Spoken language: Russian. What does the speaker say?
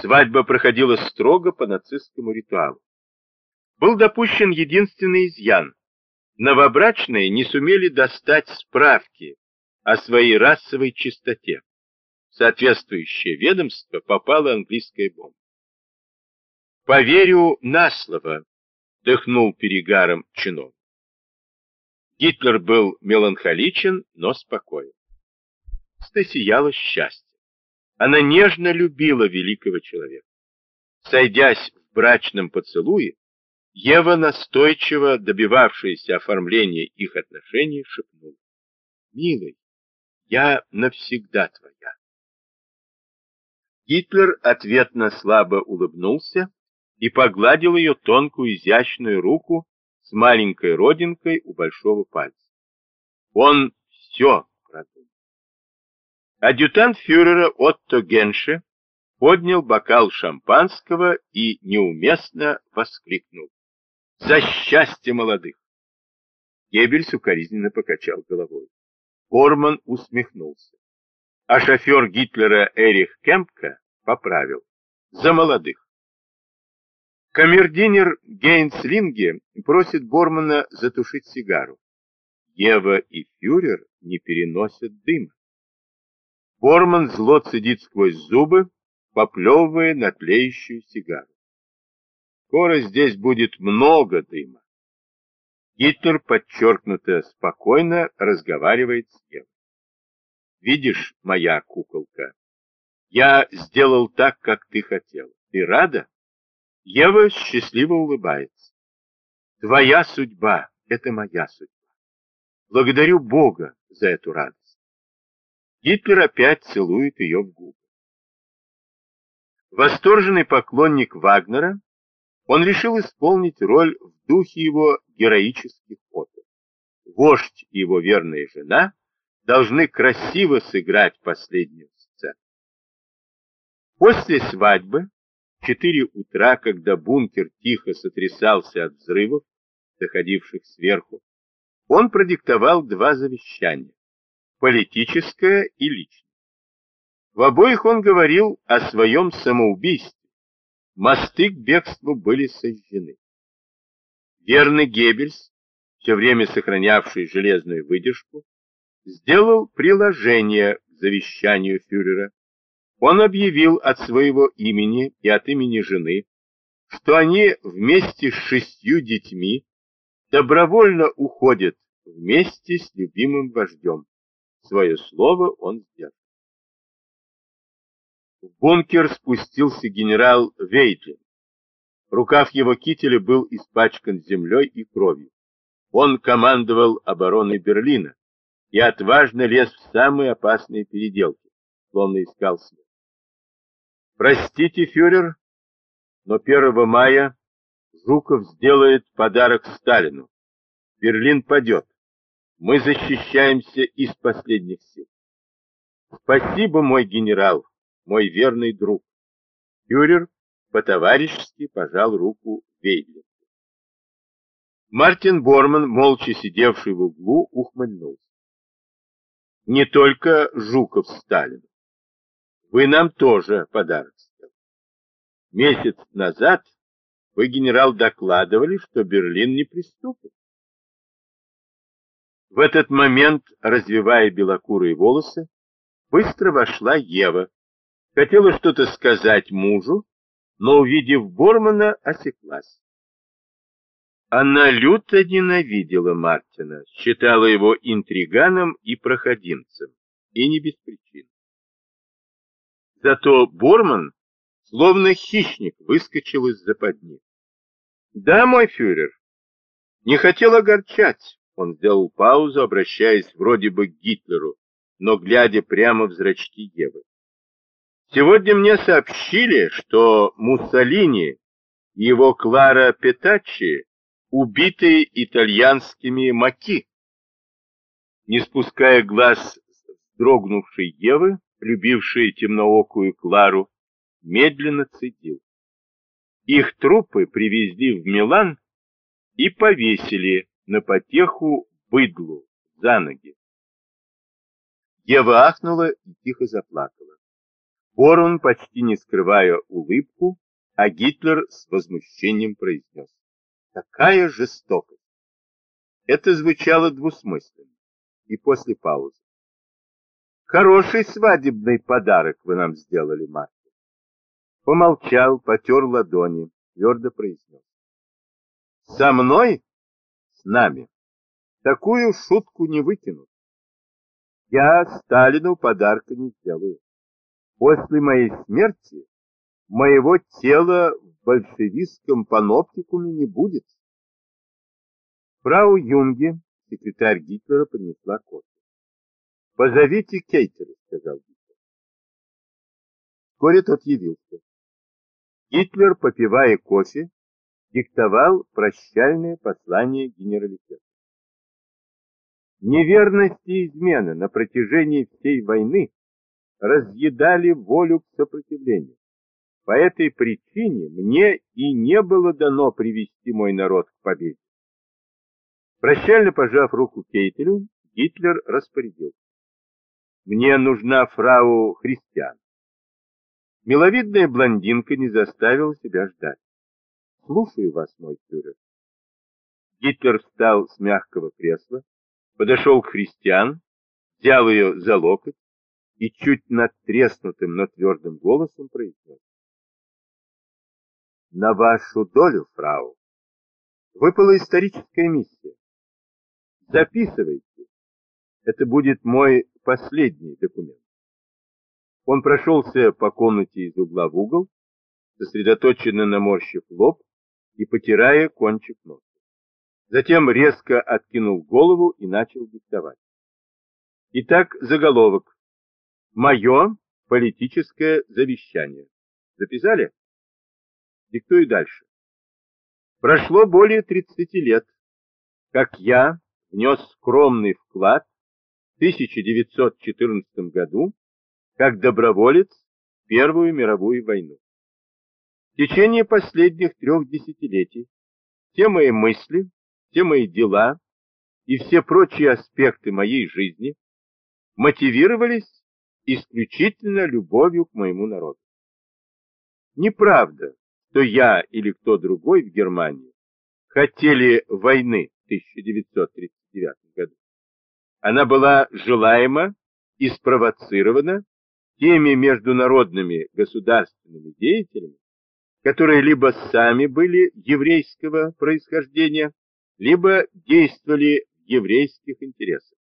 Свадьба проходила строго по нацистскому ритуалу. Был допущен единственный изъян. Новобрачные не сумели достать справки о своей расовой чистоте. В соответствующее ведомство попала английская бомба. «Поверю на слово», — дыхнул перегаром чиновник. Гитлер был меланхоличен, но спокоен. Стасияло счастье. Она нежно любила великого человека. Сойдясь в брачном поцелуе, Ева, настойчиво добивавшаяся оформления их отношений, шепнула. «Милый, я навсегда твоя». Гитлер ответно слабо улыбнулся и погладил ее тонкую изящную руку с маленькой родинкой у большого пальца. Он все Адъютант фюрера Отто Генше поднял бокал шампанского и неуместно воскликнул. «За счастье молодых!» Геббельс укоризненно покачал головой. Борман усмехнулся. А шофер Гитлера Эрих Кемпка поправил. «За молодых!» Камердинер Гейнслинге просит Бормана затушить сигару. Ева и фюрер не переносят дыма. Борман зло цедит сквозь зубы, поплевывая на тлеющую сигару. Скоро здесь будет много дыма. Гитлер подчеркнуто спокойно разговаривает с Евой. Видишь, моя куколка, я сделал так, как ты хотел. Ты рада? Ева счастливо улыбается. Твоя судьба — это моя судьба. Благодарю Бога за эту радость. Гитлер опять целует ее в губы. Восторженный поклонник Вагнера, он решил исполнить роль в духе его героических опер. Вождь и его верная жена должны красиво сыграть последнюю сцену. После свадьбы, в 4 утра, когда бункер тихо сотрясался от взрывов, доходивших сверху, он продиктовал два завещания политическое и личное. В обоих он говорил о своем самоубийстве. Мосты к бегству были сожжены. Верный Геббельс, все время сохранявший железную выдержку, сделал приложение к завещанию фюрера. Он объявил от своего имени и от имени жены, что они вместе с шестью детьми добровольно уходят вместе с любимым вождем. Свое слово он сделал. В бункер спустился генерал Вейтлин. Рукав его кителя был испачкан землей и кровью. Он командовал обороной Берлина и отважно лез в самые опасные переделки, словно искал смерть. Простите, фюрер, но 1 мая Жуков сделает подарок Сталину. Берлин падет. Мы защищаемся из последних сил. Спасибо, мой генерал, мой верный друг. Фюрер по-товарищески пожал руку Вейдлингу. Мартин Борман, молча сидевший в углу, ухмыльнулся. Не только Жуков Сталин. Вы нам тоже подарок сделали. Месяц назад вы, генерал, докладывали, что Берлин не приступит. В этот момент, развивая белокурые волосы, быстро вошла Ева. Хотела что-то сказать мужу, но, увидев Бормана, осеклась. Она люто ненавидела Мартина, считала его интриганом и проходимцем, и не без причин. Зато Борман, словно хищник, выскочил из западни. «Да, мой фюрер, не хотел огорчать, он сделал паузу, обращаясь вроде бы к Гитлеру, но глядя прямо в зрачки Евы. Сегодня мне сообщили, что Муссолини и его Клара Петаччи убиты итальянскими маки. Не спуская глаз с дрогнувшей Евы, любившей темноокую Клару, медленно цедил. Их трупы привезли в Милан и повесили на потеху быдлу за ноги. Ева ахнула и тихо заплакала. Борун, почти не скрывая улыбку, а Гитлер с возмущением произнес. Какая жестокость! Это звучало двусмысленно. И после паузы. Хороший свадебный подарок вы нам сделали, Мартин. Помолчал, потер ладони, твердо произнес. Со мной? Нами. Такую шутку не выкинут. Я Сталину подарка не сделаю. После моей смерти моего тела в большевистском паноптикуме не будет. Фрау Юнге, секретарь Гитлера, принесла кофе. «Позовите Кейтера», — сказал Гитлер. Вскоре тот явился. Гитлер, попивая кофе, диктовал прощальное послание генералитету. Неверность и измена на протяжении всей войны разъедали волю к сопротивлению. По этой причине мне и не было дано привести мой народ к победе. Прощально пожав руку Кейтелю, Гитлер распорядился. Мне нужна фрау Христиан. Миловидная блондинка не заставила себя ждать. Слушаю вас, мой фюрер. Гитлер встал с мягкого кресла, подошел к Христиан, взял ее за локоть и чуть надтреснутым, но твердым голосом произнес. На вашу долю, фрау, выпала историческая миссия. Записывайте. Это будет мой последний документ. Он прошелся по комнате из угла в угол, сосредоточенно наморщив лоб и потирая кончик носа. Затем резко откинул голову и начал диктовать. Итак, заголовок. Мое политическое завещание. Записали? Диктую дальше. Прошло более 30 лет, как я внес скромный вклад в 1914 году как доброволец в Первую мировую войну. В течение последних трех десятилетий все мои мысли, все мои дела и все прочие аспекты моей жизни мотивировались исключительно любовью к моему народу. Неправда, что я или кто другой в Германии хотели войны в 1939 году. Она была желаема и спровоцирована теми международными государственными деятелями, которые либо сами были еврейского происхождения, либо действовали в еврейских интересах.